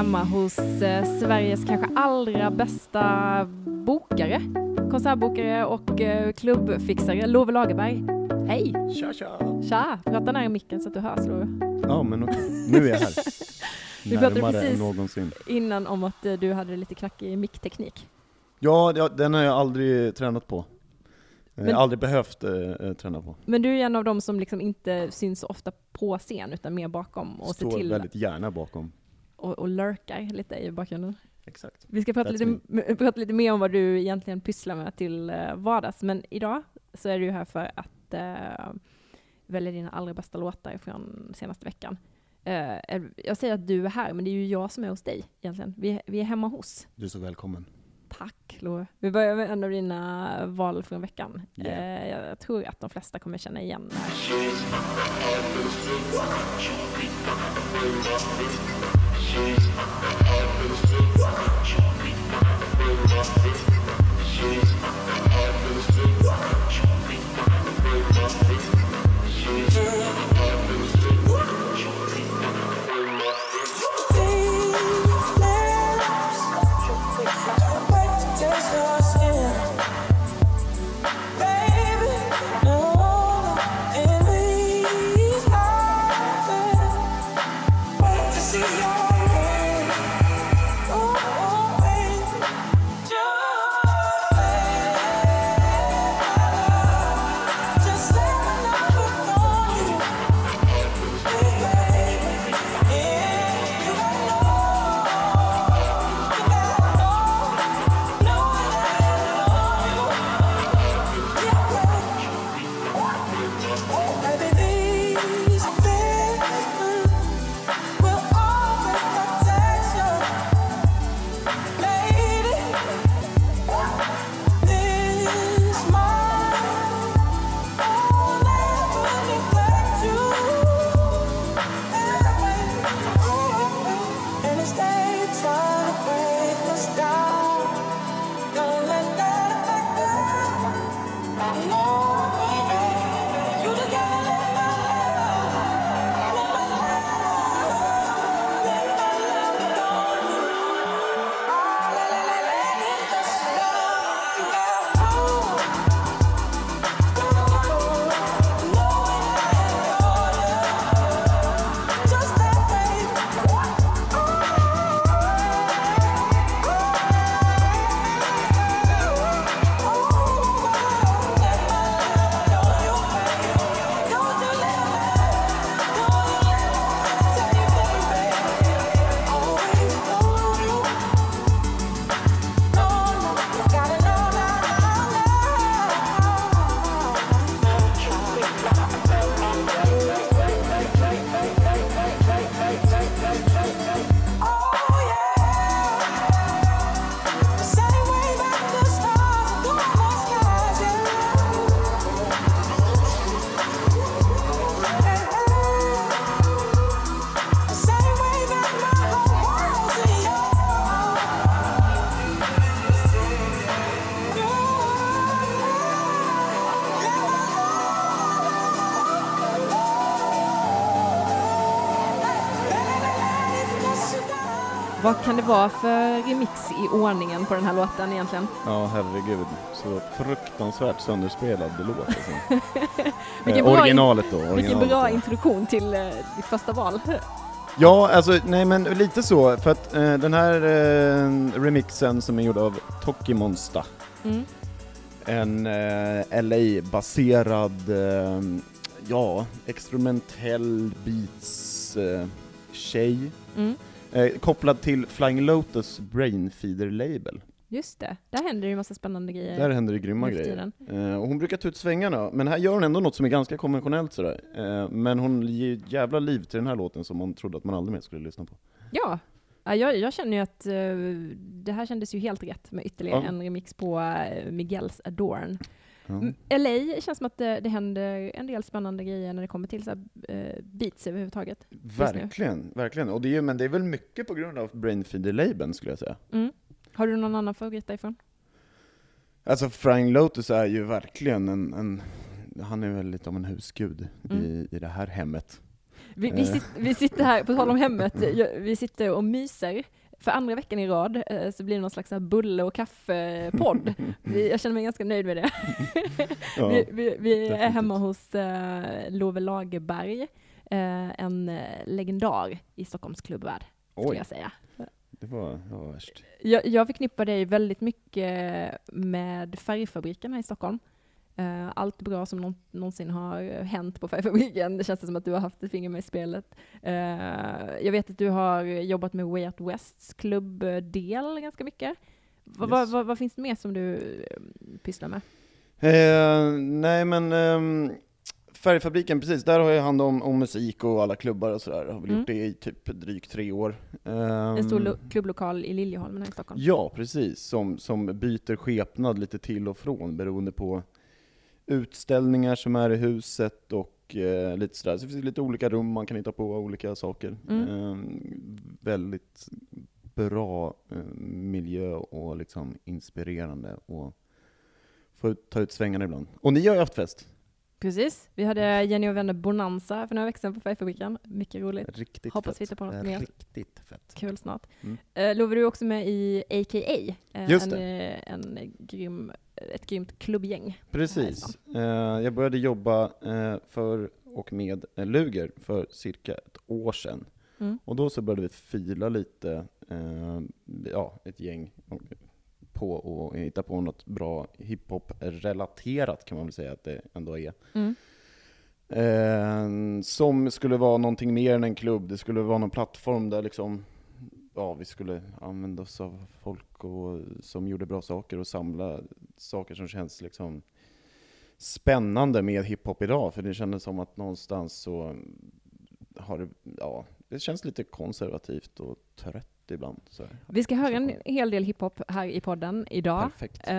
Jag hemma hos eh, Sveriges kanske allra bästa bokare, konsertbokare och eh, klubbfixare, Love Lagerberg. Hej! Tja, tja! Tja! Prata nära micken så att du hörs, Love. Ja, men okej. Nu är jag här. Vi pratade precis-. Innan om att eh, du hade lite knackig mickteknik. Ja, ja, den har jag aldrig tränat på. Jag Men- har aldrig behövt eh, eh, träna på. Men du är en av dem som liksom inte syns så ofta på scen, utan mer bakom och ser Står till väldigt gärna bakom. Och, och lurkar lite i bakgrunden. Exakt. Vi ska prata That's lite, prata lite mer om vad du egentligen pysslar med till eh, vardags, men idag så är du här för att eh, välja dina allra bästa låtar från senaste veckan. Eh, jag säger att du är här, men det är ju jag som är hos dig egentligen. Vi, är- vi är hemma hos. Du är så välkommen. Tack Love. Vi börjar med en av dina val från veckan. Yeah. Eh, jag tror att de flesta kommer känna igen det här. Vad kan det vara för remix i ordningen på den här låten egentligen? Ja, herregud. Så fruktansvärt sönderspelad låt alltså. Vilken eh, originalet då. Vilken Originalet bra då. introduktion till eh, ditt första val. Ja, alltså nej men lite så, för att eh, den här eh, remixen som är gjord av Toki Monsta, Mm. en eh, LA-baserad, eh, ja, experimentell beats eh, Mm. Eh, kopplad till Flying Lotus Brainfeeder-label. Just det, där händer det ju massa spännande grejer. Där händer det grymma grejer. Eh, och hon brukar ta ut svängarna, men här gör hon ändå något som är ganska konventionellt sådär. Eh, men hon ger jävla liv till den här låten som man trodde att man aldrig mer skulle lyssna på. Ja, Ja, jag, jag känner ju att eh, det här kändes ju helt rätt med ytterligare Ja. en remix på eh, Miguels Adorn. Mm, LA känns som att det, det händer en del spännande grejer när det kommer till så här, eh, beats överhuvudtaget. Verkligen, verkligen. Och det är, men det är väl mycket på grund av Brainfeeder-labeln skulle jag säga. Mm. Har du någon annan favorit därifrån? Alltså Flying Lotus är ju verkligen en, en han är väl lite av en husgud Mm. i, i det här hemmet. Vi, vi, Eh. sit, vi sitter här, på tal om hemmet, vi sitter och myser. För andra veckan i rad eh, så blir det någon slags bulle och kaffepodd. Jag känner mig ganska nöjd med det. Ja. Vi, vi, vi är hemma hos eh, Love Lagerberg, eh, en eh, legendar i Stockholms klubbvärld, skulle jag säga. det var, det var värst. Jag, jag förknippar dig väldigt mycket med Färgfabriken här i Stockholm. Eh, allt bra som någon, någonsin har hänt på Färgfabriken, det känns som att du har haft ett finger med i spelet. Eh, jag vet att du har jobbat med Way Out Wests klubbdel ganska mycket. Va, va, Yes. va, vad finns det mer som du eh, pysslar med? Eh, nej men ehm, Färgfabriken, precis, där har jag hand om, om musik och alla klubbar och sådär. Har väl Mm. gjort det i typ drygt tre år. En stor lo- klubblokal i Liljeholmen här i Stockholm. Ja, precis. Som, som byter skepnad lite till och från beroende på utställningar som är i huset och eh, lite sådär. Så det finns lite olika rum man kan hitta på, olika saker. Mm. Ehm, väldigt bra eh, miljö och liksom inspirerande och få ut- ta ut svängarna ibland. Och ni har ju haft fest. Precis. Vi hade Jenny och vänner Bonanza för några veckor sedan på Färgfabriken. Mycket roligt. Riktigt Hoppas fett. vi hittar på något mer. Riktigt fett. Kul snart. Mm. Eh, Lovar du är också med i AKA, eh, Just en, eh, en grym, ett grymt klubbgäng. Precis. Eh, jag började jobba för och med Luger för cirka ett år sedan. Mm. Och då så började vi fila lite, ja, ett gäng på och hitta på något bra hiphop-relaterat kan man väl säga att det ändå är. Mm. Eh, som skulle vara någonting mer än en klubb, det skulle vara någon plattform där liksom, ja, vi skulle använda oss av folk och, som gjorde bra saker och samla saker som känns liksom spännande med hiphop idag. För det kändes som att någonstans så har det, ja, det känns lite konservativt och trött ibland. Så. Vi ska höra en hel del hiphop här i podden idag. Perfekt. Eh,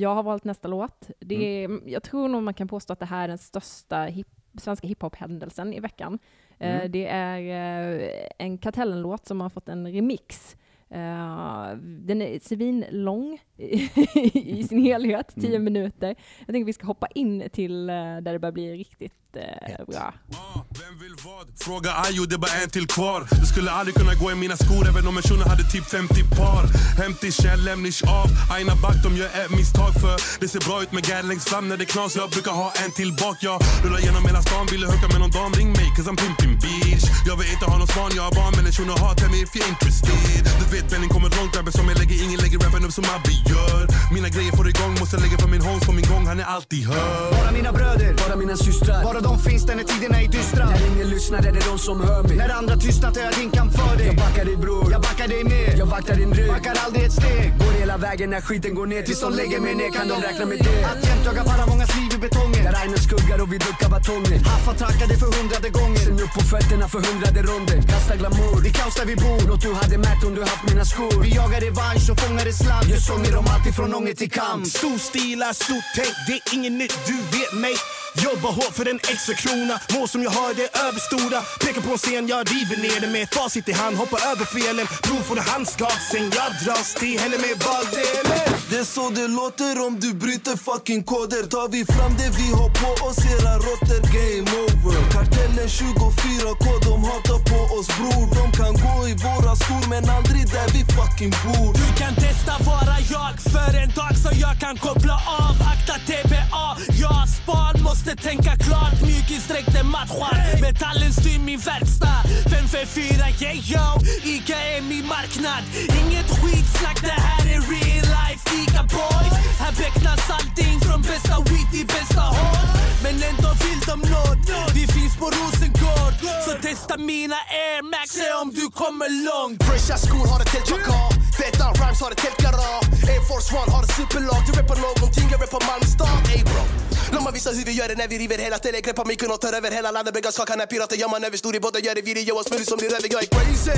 jag har valt nästa låt. Det är, Jag tror nog man kan påstå att det här är den största hip, svenska hiphop-händelsen i veckan. Eh, Mm. Det är eh, en Kartellen-låt som har fått en remix. Den är svinlång i sin helhet, tio Mm. minuter. Jag tänker vi ska hoppa in till där det börjar bli riktigt eh, bra. Vem vill vad? Fråga Ayo, det är bara en till kvar. Du skulle aldrig kunna gå i mina skor även om en shuno hade typ 50 par. Hämtig käll, lämnish av. Aina back, de gör ett misstag för Det ser bra ut med gärd längst fram när det knas. Jag brukar ha en till bak, jag rullar genom hela stan Vill du hooka med någon dam, ring mig cause I'm pimping bitch. Jag vill inte ha någon span, jag har barn men en shuno har Tell me if you're interested Du vet Benny kommer långt grabben som jag lägger Ingen lägger rappen upp som Abby gör. Mina grejer får igång, måste lägga för min homes På min gång, han är alltid hörd Bara mina bröder, Bara mina systrar. bara de finns där när tiderna är dystra. När ingen lyssnar är det de som hör mig. När andra tystnat är jag dinkan för dig. Jag backar dig bror. Jag backar dig med. Jag vaktar din rygg. Backar aldrig ett steg. Går hela vägen när skiten går ner. Tills de lägger mig ner kan de räkna med det. Att jämt jaga mångas liv i betongen. Där regnar skuggar och vi duckar batongen. Haffa trackade för hundrade gången. Sen upp på fötterna för hundrade ronden. Kasta glamour. I kaos där vi bor. Något du hade märkt om du haft mina skor. Vi jagar revansch och fångar sladd. Gör sånger om alltid från ånger till kamp. Stor stilar, stort tänk, det är inget nytt, du vet mig Jobbar hårt för en extra krona, mål som jag har det är överstora. Pekar på en scen, jag river ner det med facit i hand. Hoppar över felen, prov från en Sen jag dras till henne med bagdelen Det är så det låter om du bryter fucking koder. Tar vi fram det vi har på oss, era råttor game over. Kartellen 24K, de hatar på oss bror. De kan gå i våra skor men aldrig där vi fucking bor Du kan testa vara jag. För en dag så jag kan koppla av. Akta TBA, jag span måste tänka klart. Mjukisdräkten matchar, metallen styr min verkstad. 554 yeah yo, Ica är min marknad. Inget skitsnack, det här är real life Ica boys Här becknas allting från bästa weed till bästa håll Men ändå vill de nåd Vi finns på Rosengård Så testa mina air max, se om du kommer långt Fresha skor har ett helt plakat. Feta rhymes har ett helt garage. Air Force One har ett superlag. Du rappar någonting, jag rappar Malmö stad. Ey bro. Låt mig visa hur vi gör det när vi river hela stället. Greppar micken och tar över hela landet. Bygga skakan när pirater gör man över stor i båten. Gör det video och smoothie som blir över. Jag är crazy.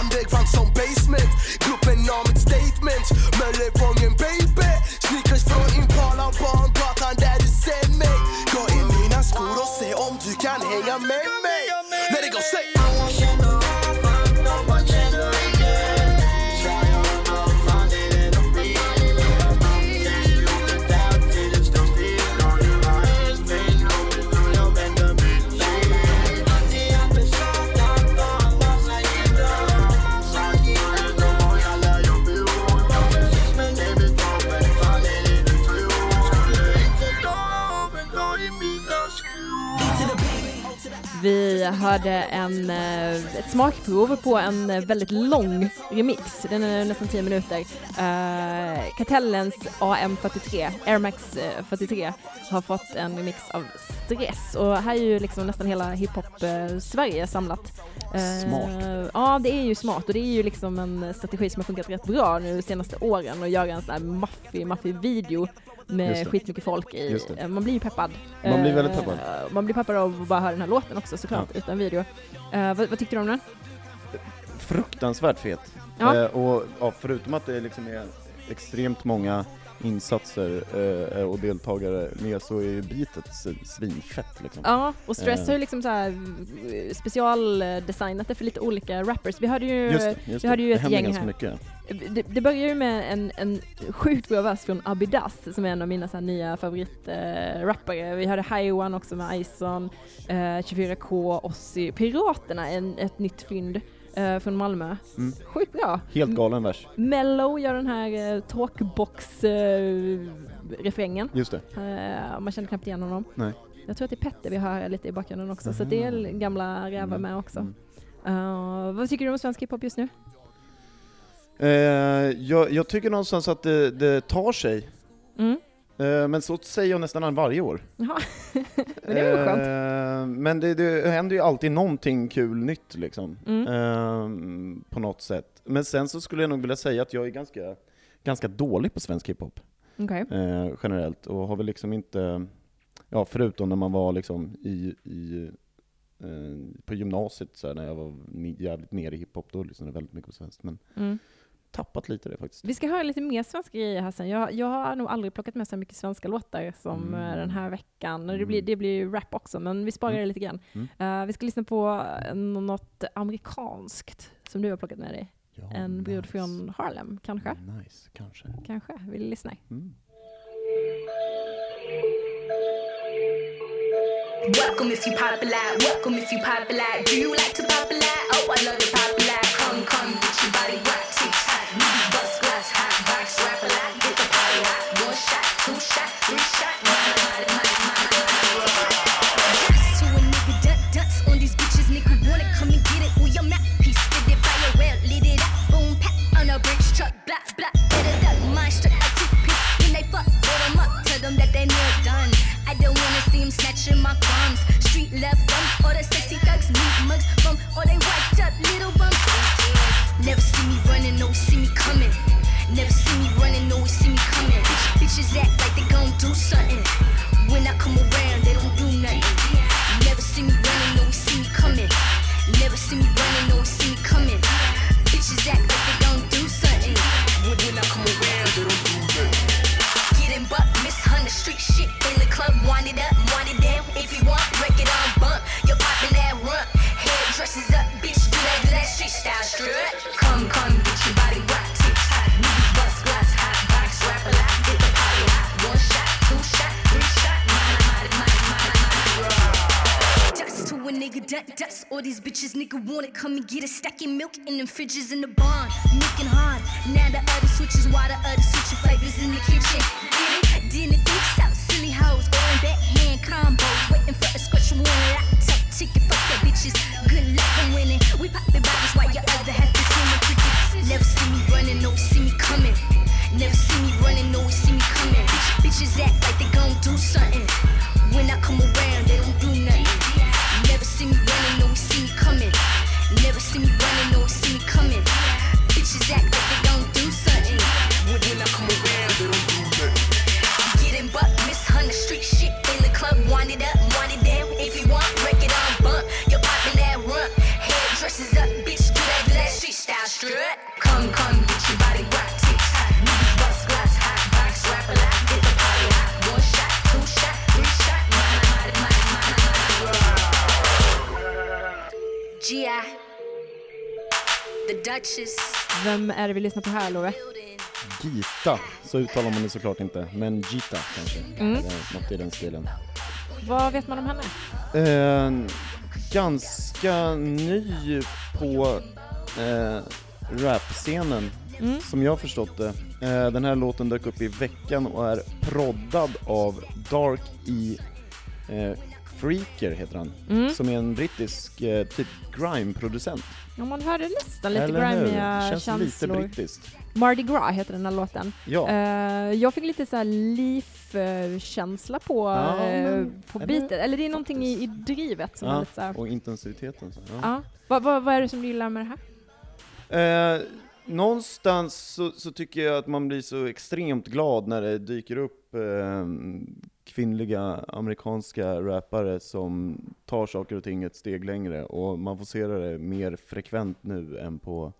Underground som basement. Gruppen har mitt statement. Möllerfången hörde en, eh, ett smakprov på en eh, väldigt lång remix. Den är nästan 10 minuter. Uh, Kartellens AM43, Air Max eh, 43, har fått en remix av Stress. Och här är ju liksom nästan hela hiphop-Sverige samlat. Eh, Smart. Ja, det är ju smart och det är ju liksom en strategi som har funkat rätt bra nu de senaste åren att göra en sån här maffig, maffig video med skitmycket folk i. Eh, Man blir ju peppad. Man blir väldigt Eh, peppad. Man blir peppad av att bara höra den här låten också såklart, utan video. Eh, vad, vad tyckte du om den? Fruktansvärt fet. Ja. Eh, och ja, förutom att det liksom är extremt många insatser eh, och deltagare med så är ju beatet s- svinfett liksom. Ja, och Stress Eh. har ju liksom så här eh, specialdesignat det för lite olika rappers. Vi hörde ju, Just det, just vi hade ju det. ett gäng här. mycket. Det, det börjar ju med en, en sjukt bra vers från Abidas som är en av mina så nya favoritrappare. Vi hade High One också med Ison, eh, 24K, Ossi, Piraterna, en, ett nytt fynd eh, från Malmö. Mm. Sjukt bra! Helt galen vers. Mellow gör den här eh, talkbox-refrängen. Just det. Eh, man känner knappt igen honom. Nej. Jag tror att det är Petter vi hör lite i bakgrunden också, så det är gamla rävar Mm. med också. Mm. Eh, vad tycker du om svensk hiphop just nu? Eh, jag, jag tycker någonstans att det, det tar sig. Mm. Eh, men så säger jag nästan varje år. Jaha, men det är väl skönt. Eh, men det, det händer ju alltid någonting kul nytt liksom. Mm. Eh, på något sätt. Men sen så skulle jag nog vilja säga att jag är ganska, ganska dålig på svensk hiphop. Okej. eh, generellt och har väl liksom inte, ja förutom när man var liksom i, i eh, på gymnasiet så här, när jag var jävligt nere i hiphop, då lyssnade jag väldigt mycket på svenskt, men Mm. Tappat lite det faktiskt. Vi ska höra lite mer svenska grejer här sen. Jag, jag har nog aldrig plockat med så mycket svenska låtar som Mm. eh, den här veckan. Det Mm. blir, det blir ju rap också, men vi sparar Mm. det lite grann. Mm. Eh, vi ska lyssna på eh, något amerikanskt som du har plockat med dig. Ja, En brud nice. från Harlem, kanske? Nice, kanske. Kanske. Vill du lyssna? Mm. Welcome if you popular, welcome if you popular. Do you like to popular? Oh, I love it popular. Them fridges in the barn. Milking hard. Now the other switches, why the other switching flavors in the kitchen? Get it? Didn't think so. Silly hoes, going backhand combos, waiting for a scratch one laptop ticket. Fuck that bitches. Good luck on winning. We popping bottles while your other half is swimming crickets. Never see me running, no see me coming. Never see me running, no see me coming. Bitch, bitches act är det vi lyssnar på här, Love? Gita, så uttalar man det såklart inte, men Gita kanske. Mm. Något i den stilen. Vad vet man om henne? Eh, ganska ny på eh, rapscenen, Mm. som jag förstått det. Eh, den här låten dök upp i veckan och är proddad av Dark i eh, Freaker heter han, Mm. som är en brittisk eh, typ grime-producent. Ja, man hörde nästan lite Eller grimiga Känns känslor. lite brittiskt. Mardi Gras heter den här låten. Ja, Eh, jag fick lite så här Leaf-känsla på, Ja, men- på eller- bitet. Eller det är någonting i, i drivet som är ja. lite så här, och intensiteten. Så. Ja. ja. Vad, vad, vad är det som du gillar med det här? Eh, någonstans så, så tycker jag att man blir så extremt glad när det dyker upp eh, kvinnliga amerikanska rappare som tar saker och ting ett steg längre och man får se det mer frekvent nu än på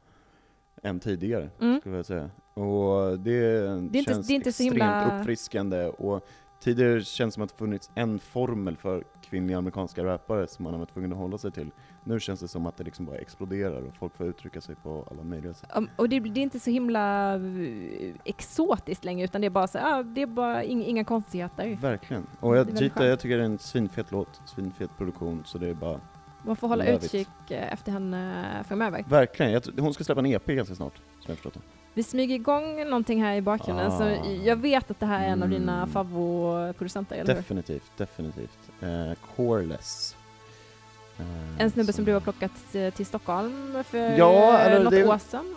än tidigare, Mm. skulle jag säga. Och det, Det är inte- känns det är inte extremt himla- uppfriskande och tidigare känns det som att det funnits en formel för kvinnliga amerikanska rappare som man har varit tvungen att hålla sig till. Nu känns det som att det liksom bara exploderar och folk får uttrycka sig på alla möjliga sätt. Um, och det, det är inte så himla eh, exotiskt längre utan det är bara så ah, det är bara ing, inga konstigheter. Verkligen. Och jag, Gita, jag tycker det är en svinfet låt, svinfet produktion, så det är bara Man får hålla Love it. utkik eh, efter henne framöver. Verkligen, jag, hon ska släppa en EP ganska snart, som jag förstått det. Vi smyger igång någonting här i bakgrunden Ah. så jag vet att det här är en av dina Mm. favoritproducenter, eller hur? Definitivt, definitivt. Eh, Coreless. Eh, En snubbe som du har plockat eh, till Stockholm för Ja, eller något det- år sedan?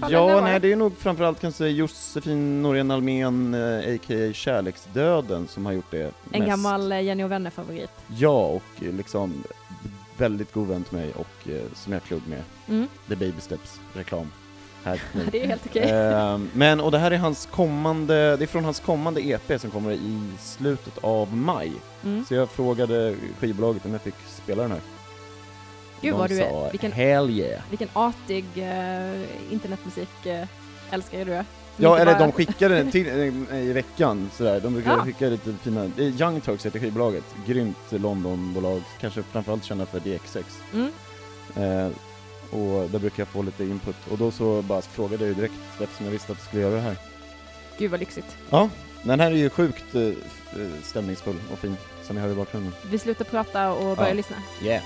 fall, Ja, nej det är nog framförallt kanske Josefin Norén Almén, eh, a.k.a. Kärleksdöden, som har gjort det En mest. gammal eh, Jenny och Vänner-favorit. Ja, och eh, liksom väldigt god vän till mig och eh, som jag klugg med. Mm. The Baby Steps reklam. Här nu. Det är helt okej. Ehm, men, och det här är hans kommande, det är från hans kommande EP som kommer i slutet av maj. Mm. Så jag frågade skivbolaget om jag fick spela den här. Gud De vad du är, vilken, hell yeah. vilken artig eh, internetmusik eh, älskare du är. Ja, eller bara- de skickade den till, eh, i veckan sådär. De brukar Ja. skicka lite fina, Young Turks heter skivbolaget. Grymt Londonbolag, kanske framförallt kända för DX6. Mm. Eh, och där brukar jag få lite input. Och då så bara frågade jag ju direkt eftersom jag visste att jag skulle göra det här. Gud vad lyxigt. Ja, den här är ju sjukt eh, eh, stämningsfull och fin, som ni hör i bakgrunden. Vi slutar prata och börjar Ja. lyssna. Yeah.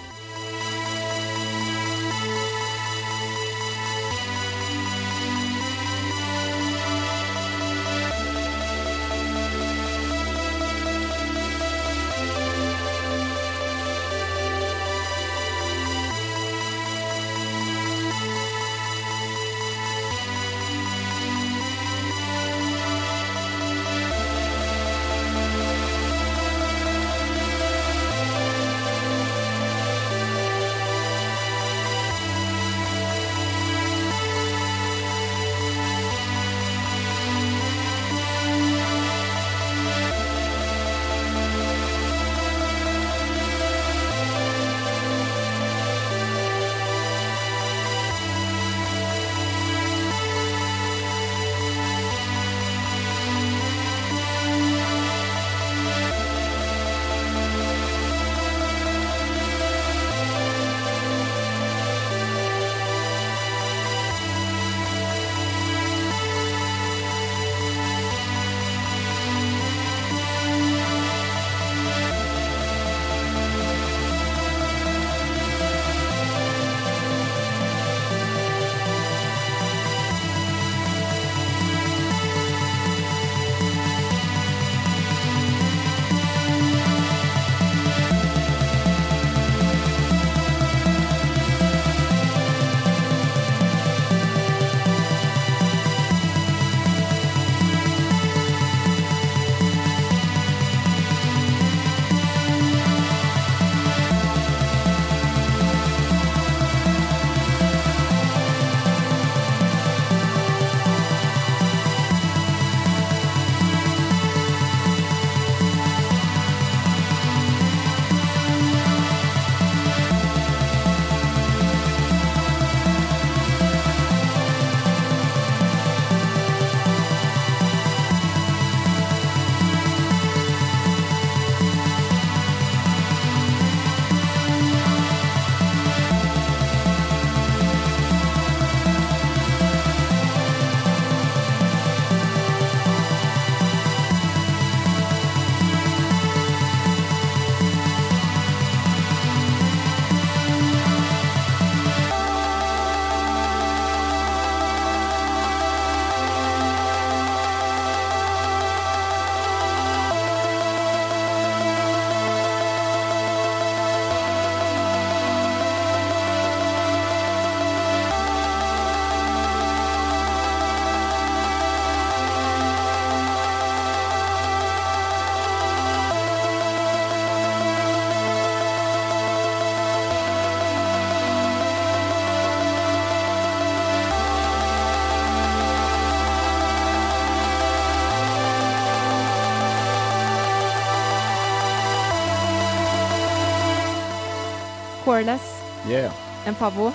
En favvo.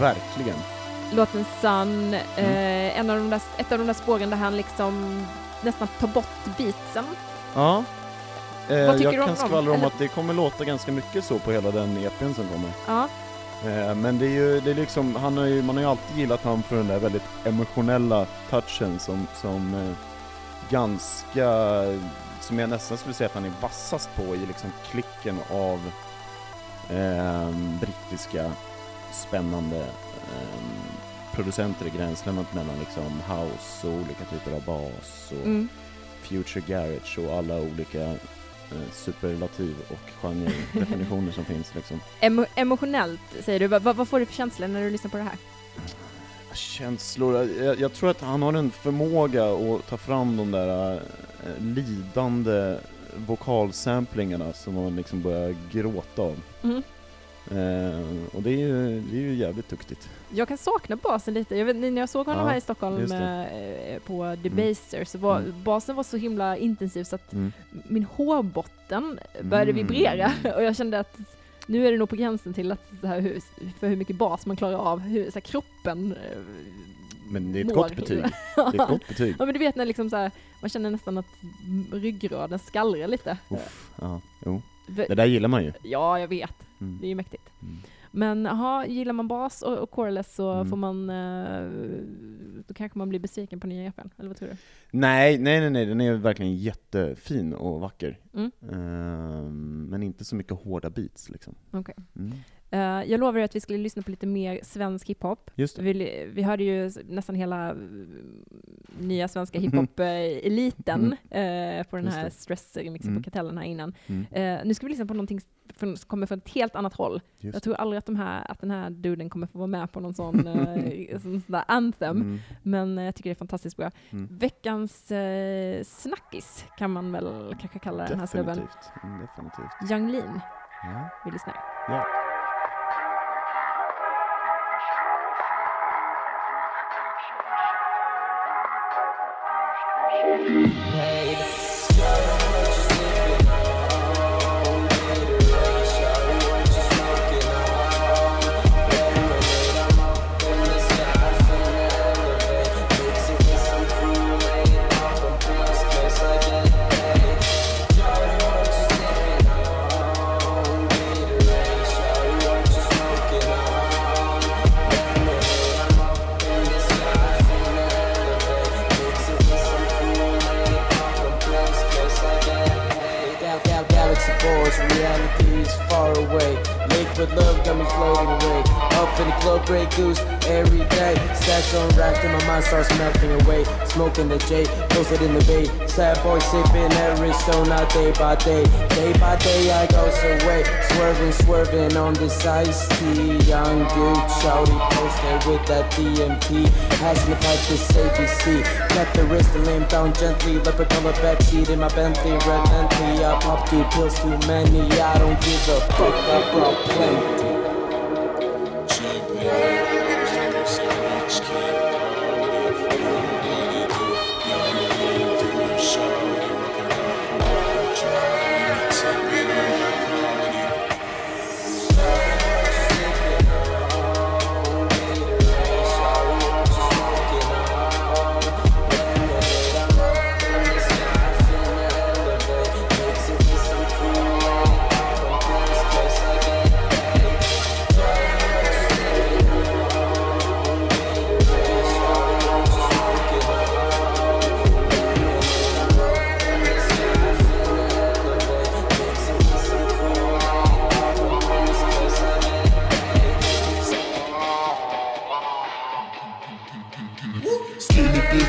verkligen. Låten Sun, Mm. eh, en av de där, ett av de där spåren där han liksom nästan tar bort beatsen. Ja. Eh, jag om kan skvallra om Eller- att det kommer låta ganska mycket så på hela den EPn som kommer. Ja, Eh, men det är ju, det är liksom, han har ju, man har ju alltid gillat han för den där väldigt emotionella touchen som, som eh, ganska, som jag nästan skulle säga att han är vassast på i liksom klicken av eh, brittiska spännande eh, producenter i gränslandet mellan liksom house och olika typer av bas och mm. future garage och alla olika eh, superlativ och genre-definitioner som finns liksom. Emo- emotionellt säger du. Va, va, vad får du för känslor när du lyssnar på det här? Känslor, jag, jag tror att han har en förmåga att ta fram de där eh, lidande vokalsamplingarna som man liksom börjar gråta av. Mm. Eh, och det är, ju, det är ju jävligt duktigt. Jag kan sakna basen lite. Jag vet, när jag såg honom Ja, här i Stockholm eh, på The Mm. Så var Mm. basen var så himla intensiv så att Mm. min hårbotten började Mm. vibrera och jag kände att nu är det nog på gränsen till att så här, hur, för hur mycket bas man klarar av, hur så här, kroppen eh, Men det är ett mår. gott betyg. Det är ett gott betyg. Ja men du vet när liksom så här, man känner nästan att ryggraden skallrar lite. Uff, ja, jo. Det där gillar man ju. Ja, jag vet. Mm. Det är ju mäktigt. Mm. Men aha, gillar man bas och, och coreless så Mm. får man, eh, då kanske man blir besviken på nya EPn, eller vad tror du? Nej, nej, nej, nej, den är verkligen jättefin och vacker. Mm. Ehm, men inte så mycket hårda beats liksom. Okej. Mm. Eh, jag lovade att vi skulle lyssna på lite mer svensk hiphop. Vi, vi hörde ju nästan hela eh, nya svenska hiphop-eliten eh, på den Just här stress-remixen Mm. på Kartellen här innan. Mm. Eh, nu ska vi lyssna på någonting från, som kommer från ett helt annat håll. Just Jag tror aldrig att, de här, att den här duden kommer få vara med på någon sån, sån där anthem, Mm. men jag tycker det är fantastiskt bra. Mm. Veckans snackis kan man väl kanske kalla den här snubben. Definitivt. Mm, definitivt. Young Lean, Ja. vi lyssnar. Ja. all good. Boys, reality is far away. Liquid love got me floating away. Up in the club, Grey Goose every day. Stacks on rack till my mind starts melting away. Smoking the J, posted in the bay. Sad boy sipping Arizona day by day. Day by day, I go away. Swerving, swerving on this iced tea. Young dude, shouty posted with that DMT. Passing the pipe, this ABC. Cut the wrist and lay down gently. Color backseat in my Bentley, relentlessly. I pop two pills too many. I don't give a fuck, I brought plenty.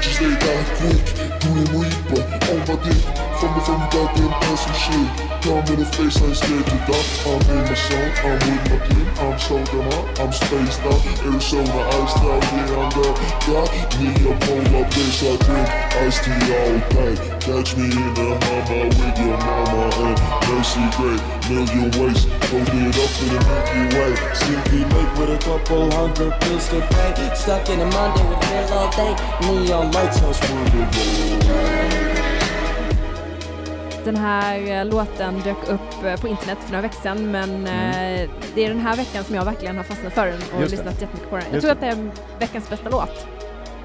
Bitches, they die quick. Doing Reaper on my dick. From the from goddamn pussy shit. Come in the face, I ain't scared to die. I'm in my zone, I'm with my team. I'm so damn hot, I'm spaced out. Arizona iced out, yeah, I'm the guy. Me a polar bitch, I drink iced tea all day. Catch me in the Hummer with your mama and Mercy Great. Million ways, hold it up to the Milky Way. Slinky Lake with a couple hundred pills to pay. Stuck in a Monday with pills all day. Neon den här eh, låten dök upp eh, på internet för några veckor sedan men eh, det är den här veckan som jag verkligen har fastnat för den och Mm. Just det. lyssnat jättemycket på den. Jag Just tror det. att det är veckans bästa låt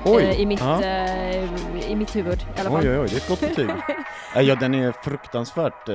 Oj! i, mitt, Ja. eh, i mitt huvud i alla fall. Oj, oj, oj, det är ett gott betyg. Ja, den är fruktansvärt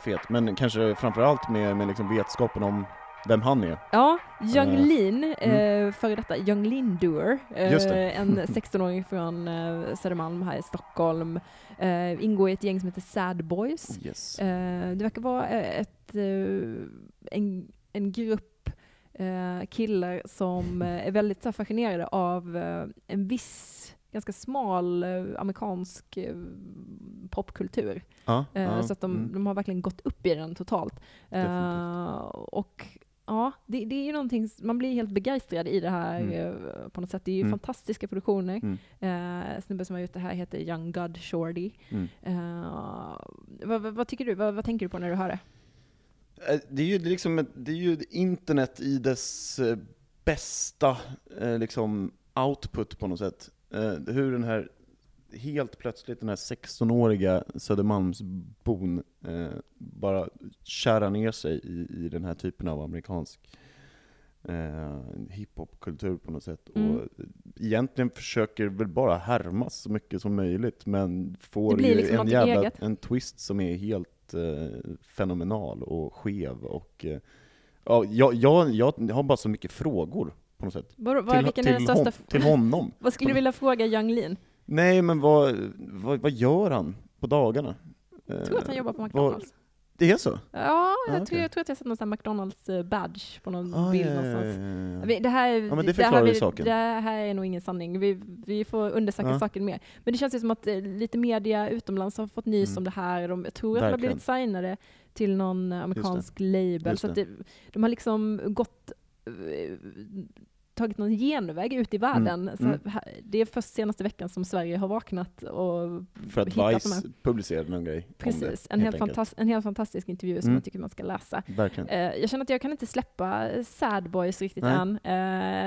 fet, men kanske framförallt med, med liksom vetskapen om vem han är. Ja, Young Eh, Lean, eh, mm. före detta Young Lean Doer, eh, en 16-åring från eh, Södermalm här i Stockholm, eh, ingår i ett gäng som heter Sad Boys. Yes. Eh, det verkar vara eh, ett, eh, en, en grupp eh, killar som eh, är väldigt så fascinerade av eh, en viss ganska smal eh, amerikansk eh, popkultur. Eh, ja, så att de, mm. de har verkligen gått upp i den totalt. Eh, och ja, det, det är ju någonting, man blir helt begeistrad i det här Mm. eh, på något sätt. Det är ju Mm. fantastiska produktioner. Mm. Eh, snubben som har gjort det här heter Young God Shorty. Mm. Eh, vad, vad, vad tycker du? Vad, vad tänker du på när du hör det? Eh, Det är ju liksom ett, det är ju internet i dess eh, bästa liksom output på något sätt. Hur den här, helt plötsligt den här 16-åriga Södermalmsbon eh, bara kärar ner sig i, i den här typen av amerikansk eh, hiphopkultur på något sätt. Mm. Och egentligen försöker väl bara härmas så mycket som möjligt, men får ju liksom en jävla eget. en twist som är helt eh, fenomenal och skev. Och, eh, ja, jag, jag, jag har bara så mycket frågor på något sätt. Är den till, största... hon, till honom. vad skulle du vilja fråga Young Lean? Nej, men vad, vad, vad gör han på dagarna? Jag tror att han Eh, jobbar på vad- McDonalds. Det är så? Ja, jag, Ah, tror, okej. jag tror att jag sett någon McDonalds-badge på någon Ah, bild ja, någonstans. ja, ja. Vi- Det här, Ja, men det det, förklarar här, ju saken. det här är nog ingen sanning. Vi, vi får undersöka Ja. saken mer. Men det känns ju som att eh, lite media utomlands har fått nys Mm. om det här. De, jag tror att de har blivit signade till någon eh, amerikansk label. Så det. de har liksom gått eh, tagit någon genväg ut i världen. Så Mm. här, det är först senaste veckan som Sverige har vaknat och För att Vice publicerade någon grej Precis, det, en, helt fantas- en helt fantastisk intervju som Mm. jag tycker man ska läsa. Verkligen. Eh, jag känner att jag kan inte släppa Sad Boys riktigt Nej. än.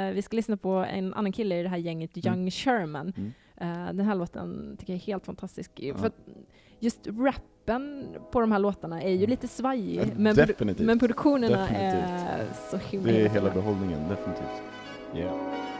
Eh, vi ska lyssna på en annan kille i det här gänget, Young Sherman. Mm. Eh, den här låten tycker jag är helt fantastisk. Ja. För just rappen på de här låtarna är ju lite svajig, Ja, men, produ- men produktionerna Definitivt. är så himla Det är hela behållningen, definitivt. Yeah.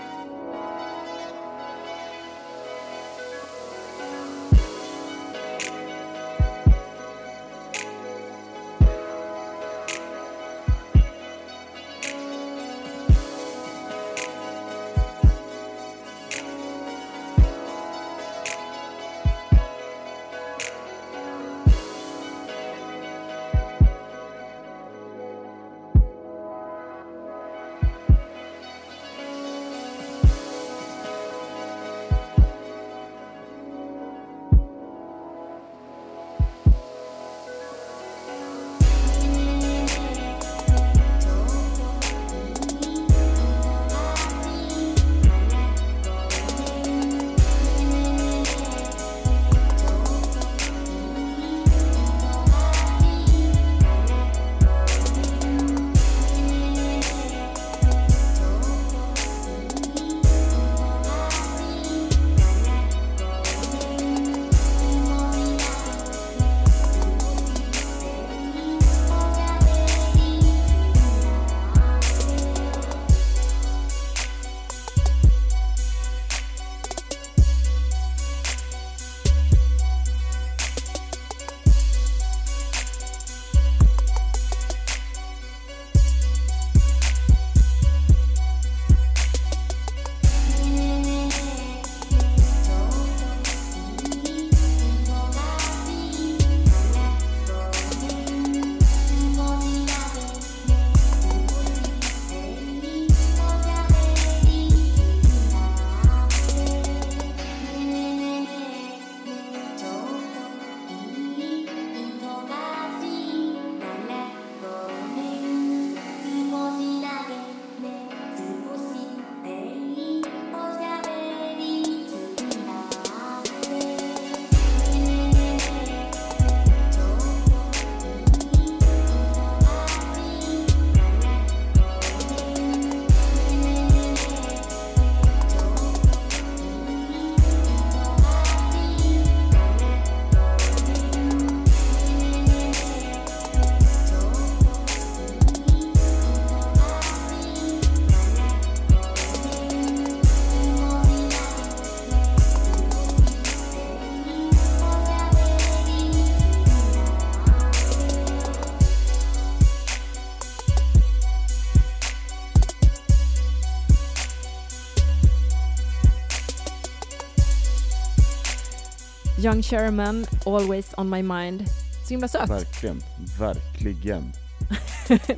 Young Sherman, Always on my mind. Så himla söt. Verkligen, verkligen.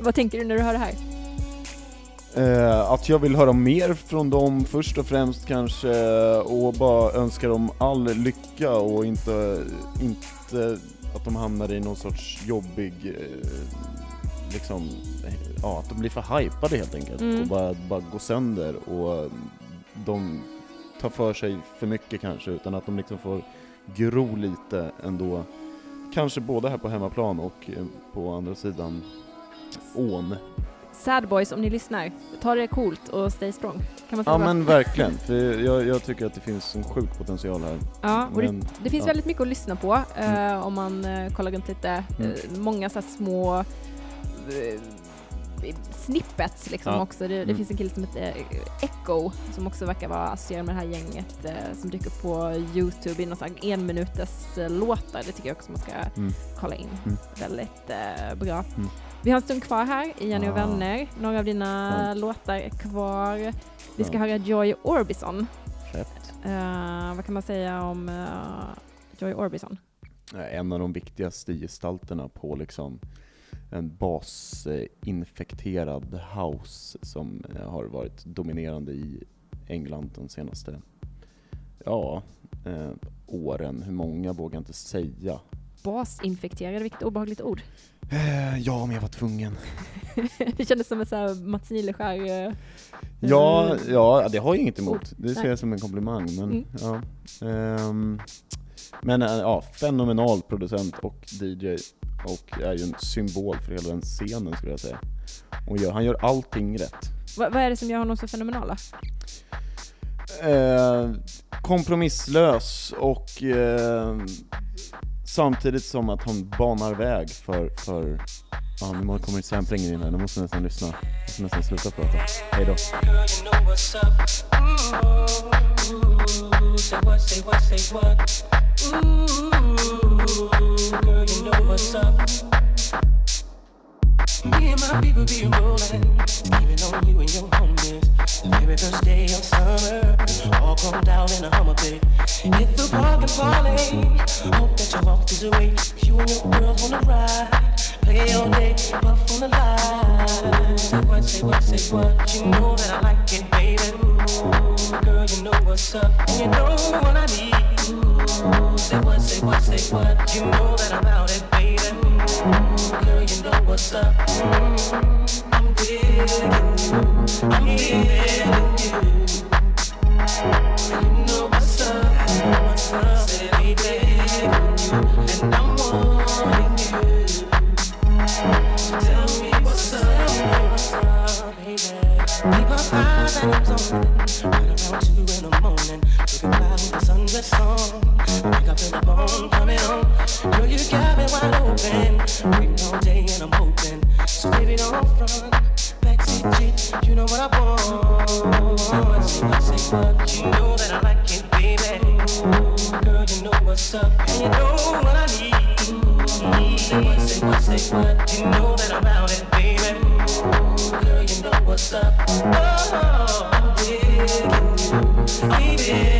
Vad tänker du när du hör det här? Eh, att jag vill höra mer från dem först och främst kanske och bara önskar dem all lycka och inte, inte att de hamnar i någon sorts jobbig, eh, liksom, ja att de blir för hypade helt enkelt Mm. och bara, bara går sönder och de tar för sig för mycket kanske utan att de liksom får gro lite ändå. Kanske både här på hemmaplan och eh, på andra sidan ån. Sad Boys, om ni lyssnar, ta det coolt och stay strong. Kan man säga Ja men verkligen, för jag, jag tycker att det finns en sjuk potential här. Ja, och Men, det, det finns ja. väldigt mycket att lyssna på eh, om man eh, kollar runt lite. Mm. Eh, många så små snippets liksom Ja. också. Det, det Mm. finns en kille som heter eh, Echo som också verkar vara associerad med det här gänget eh, som dyker upp på Youtube i någon sån här enminuters eh, låtar. Det tycker jag också man ska Mm. kolla in. Mm. Väldigt eh, bra. Mm. Vi har en stund kvar här i Jenny och Ah. vänner. Några av dina Skönt. låtar är kvar. Vi ska Ja. höra Joy Orbison. Eh, vad kan man säga om eh, Joy Orbison? En av de viktigaste gestalterna på liksom en basinfekterad house som eh, har varit dominerande i England de senaste ja, eh, åren. Hur många vågar jag inte säga. Basinfekterad, vilket obehagligt ord. Eh, ja, men jag var tvungen. det kändes som ett så här Mats Nileskär... eh, Ja, eh, ja, det har jag inget emot. Det ser jag som en komplimang. Men, Mm. ja. Ehm, men eh, ja, fenomenal producent och DJ och är ju en symbol för hela den scenen skulle jag säga. Och gör, han gör allting rätt. Vad, vad är det som gör honom så fenomenala? Eh, kompromisslös och eh, samtidigt som att han banar väg för, för ja nu kommer samplingen in här, nu måste jag nästan lyssna. Jag måste nästan sluta prata. Hej då. Say what, say what, say what? Ooh. Say what, say what, say what? You know what's up, and you know what I need. Ooh, say what, say what, say what? You know that I'm it, baby. Ooh, girl, you know what's up. Mm, I'm digging you. I'm feeling you. You know what's up, what's up, say. And I'm wanting you. Tell me what's up, baby. Keep my and I'm zoning. Right around two in the morning. Looking with the sundress on. Think I feel the bone coming on. Girl, you got me wide open. What. You know that I like it, baby. Girl, you know what's up. And you know what I need. What. You know that I'm out it, baby. Girl, you know what's up. Oh, I'm you.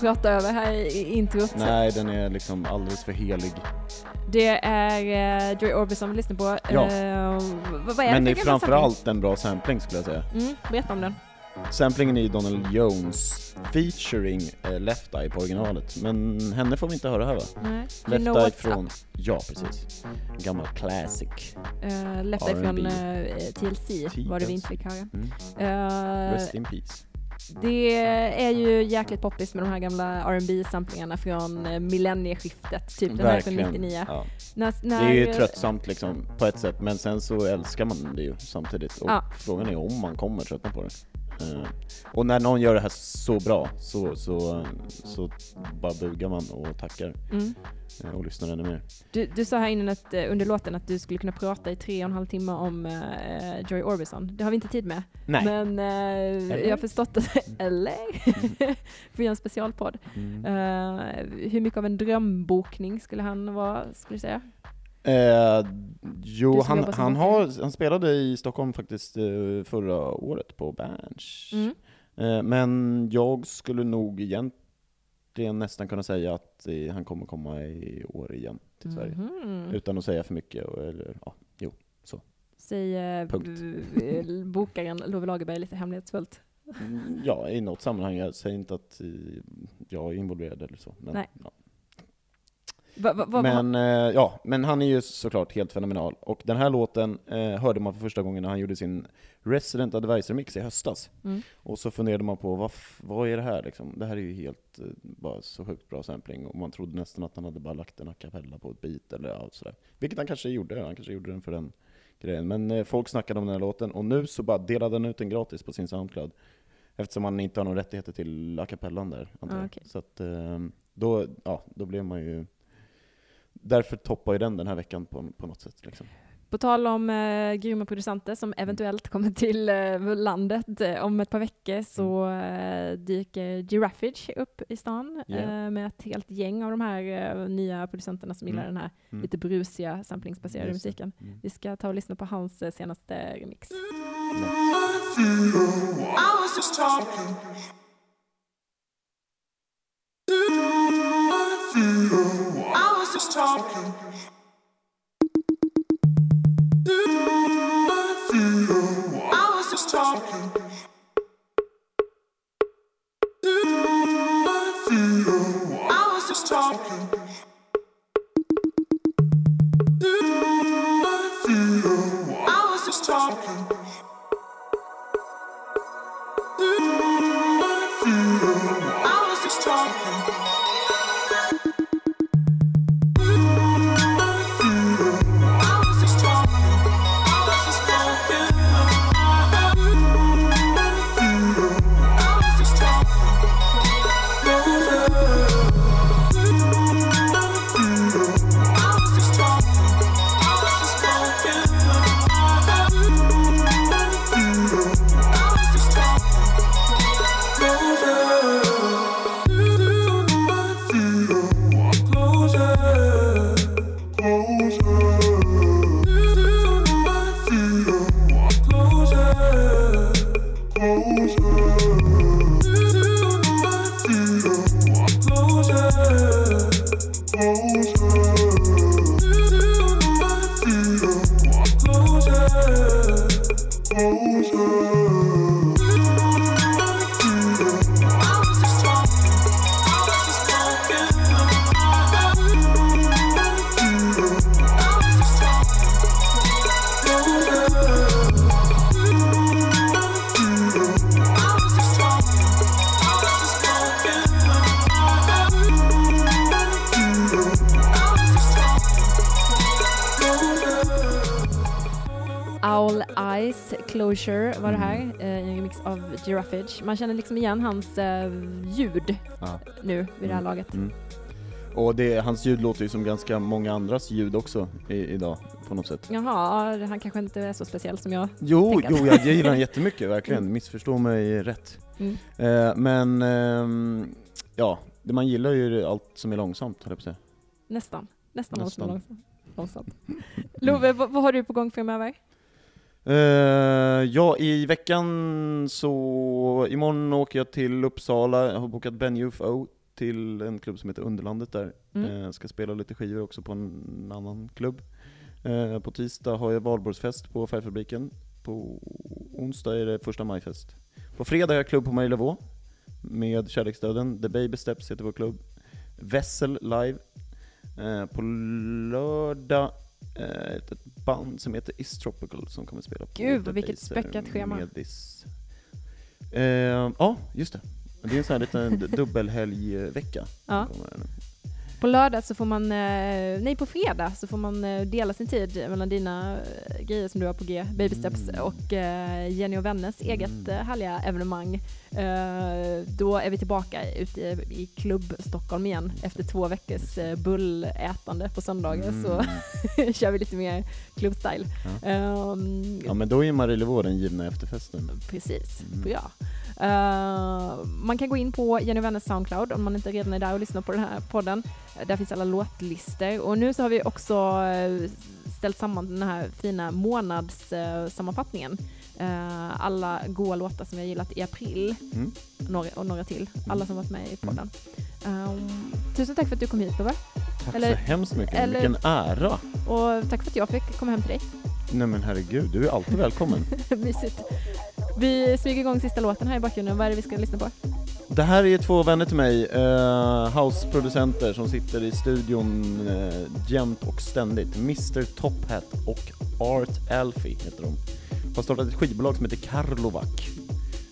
Prata över här i introt. Nej, den är liksom alldeles för helig. Det är uh, Joy Orbison vi lyssnar på. Ja. Eh, vad, vad är Men det det är framförallt en bra sampling skulle jag säga. Mm, berätta om den. Samplingen är Donald Jones featuring eh, Left Eye på originalet, men henne får vi inte höra här va? Nej. You Left know Eye från, up. ja precis, En gammal classic. Uh, Left Eye från uh, TLC var det vi inte fick höra. Mm. Eh, Rest in peace. Det är ju jäkligt poppis med de här gamla rb samplingarna från eh, millennieskiftet, typ den här från 99. Ja. När, Det när, är ju tröttsamt liksom på ett sätt, men sen så älskar man det ju samtidigt. Och Ja. frågan är om man kommer tröttna på det. Eh, och när någon gör det här så bra så, så, så bara bugar man och tackar Mm. eh, och lyssnar ännu mer. Du, du sa här innan att, eh, under låten att du skulle kunna prata i tre och en halv timme om eh, Joy Orbison. Det har vi inte tid med. Nej. Men eh, jag har förstått att, eller? För en specialpodd. Mm. Eh, hur mycket av en drömbokning skulle han vara, skulle du säga? Eh, jo, han, han, har, han spelade i Stockholm faktiskt eh, förra året på Berns. Mm. Eh, men jag skulle nog egentligen nästan kunna säga att eh, han kommer komma i år igen till Sverige. Mhm. Utan att säga för mycket. Eller, ja, jo, så. Säger b- b- bokaren Love Lagerberg lite hemlighetsfullt. Mm, Ja, i något sammanhang. Jag säger inte att eh, jag är involverad eller så. Men, Nej. ja. Va, va, va, men, eh, ja, men han är ju såklart helt fenomenal. Och den här låten eh, hörde man för första gången när han gjorde sin Resident Advisor-mix i höstas. Mm. Och så funderade man på, vad, vad är det här liksom? Det här är ju helt, eh, bara så sjukt bra sampling. Och man trodde nästan att han hade bara lagt en a cappella på ett beat eller ja, sådär. Vilket han kanske gjorde, han kanske gjorde den för den grejen. Men eh, folk snackade om den här låten, och nu så bara delade han ut den gratis på sin Soundcloud. Eftersom han inte har några rättigheter till a cappellan där, antar Ah, jag. okej. Så att, eh, då, ja, då blev man ju... Därför toppar ju den den här veckan på, på något sätt. Liksom. På tal om eh, grymma producenter som eventuellt kommer till eh, landet eh, om ett par veckor så eh, dyker Giraffage upp i stan eh, med ett helt gäng av de här eh, nya producenterna som gillar Mm. den här Mm. lite brusiga samplingsbaserade Just musiken. Mm. Vi ska ta och lyssna på hans eh, senaste remix. Was just talking. I was just talking. I was just talking. Remix av Giraffage. Man känner liksom igen hans eh, ljud Ja. nu vid det här Mm. laget. Mm. Och det, hans ljud låter ju som ganska många andras ljud också i, idag, på något sätt. Jaha, han kanske inte är så speciell som jag Jo, tänker. jo jag gillar den jättemycket, verkligen. Missförstå mig rätt. Mm. Eh, men, ehm, ja, man gillar ju allt som är långsamt, höll jag på att säga. Nästan. Nästan, Nästan. Nästan. långsamt. långsamt. Love, vad, vad har du på gång framöver? Eh, ja, i veckan så, imorgon åker jag till Uppsala, jag har bokat Ben UFO till en klubb som heter Underlandet där. Mm. Eh, ska spela lite skivor också på en annan klubb. Eh, på tisdag har jag valborgsfest på Färgfabriken. På onsdag är det första majfest. På fredag har jag klubb på Marielevå med Kärleksdöden. The Baby Steps heter vår klubb. Vessel live. På lördag ett, ett band som heter Is Tropical som kommer spela på Gud, vilket späckat schema. Eh, ja, just det. Det är en sån här liten dubbelhelgvecka. Ja. På lördag så får man, eh, nej på fredag så får man eh, dela sin tid mellan dina eh, grejer som du har på G, Baby Steps, Mm. och Jenny och Wennes eget eh, härliga evenemang. Då är vi tillbaka ute i- klubb Stockholm igen efter två veckors bullätande på söndagar Mm. så kör vi lite mer klubbstyle. Ja. Ehm, Ja men då är Marielevå den givna efterfesten. Precis, Mm. ja. Eh, man kan gå in på Jenny Wennes Soundcloud om man inte redan är där och lyssnar på den här podden. Där finns alla låtlistor och nu så har vi också eh, ställt samman den här fina månadssammanfattningen. Eh, alla goa låtar som vi har gillat i april Mm. några, och några till. Alla som varit med i podden. Um, tusen tack för att du kom hit Bubba. Tack Eller- så hemskt mycket, eller- vilken ära! Och tack för att jag fick komma hem till dig. Nej men herregud, du är alltid välkommen. Mysigt. Vi smyger igång sista låten här i bakgrunden. Vad är det vi ska lyssna på? Det här är två vänner till mig, uh, houseproducenter som sitter i studion uh, jämt och ständigt. Mr Top Hat och Art Alfie heter de. Har startat ett skivbolag som heter Karlovac.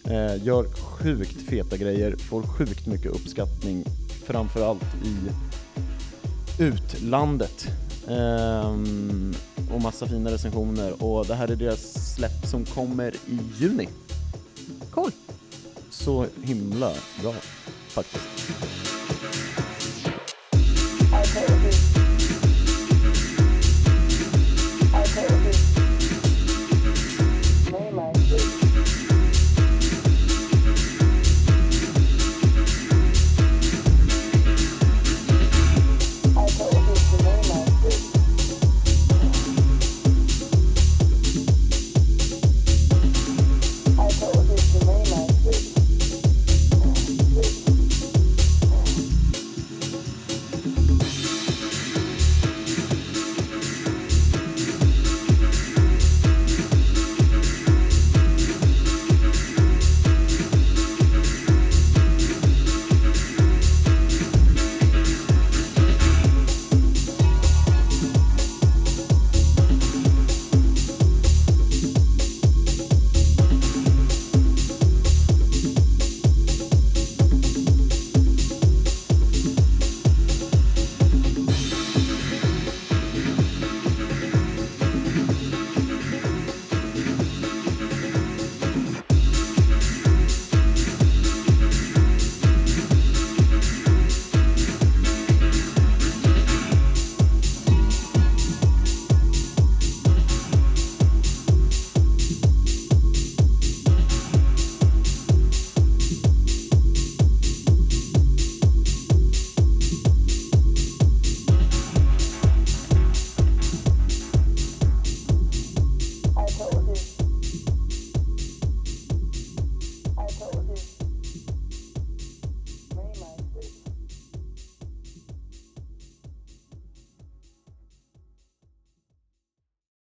Eh, gör sjukt feta grejer, får sjukt mycket uppskattning, framförallt i utlandet. Ehm, och massa fina recensioner och det här är deras släpp som kommer i juni. Coolt! Så himla bra faktiskt. Okay.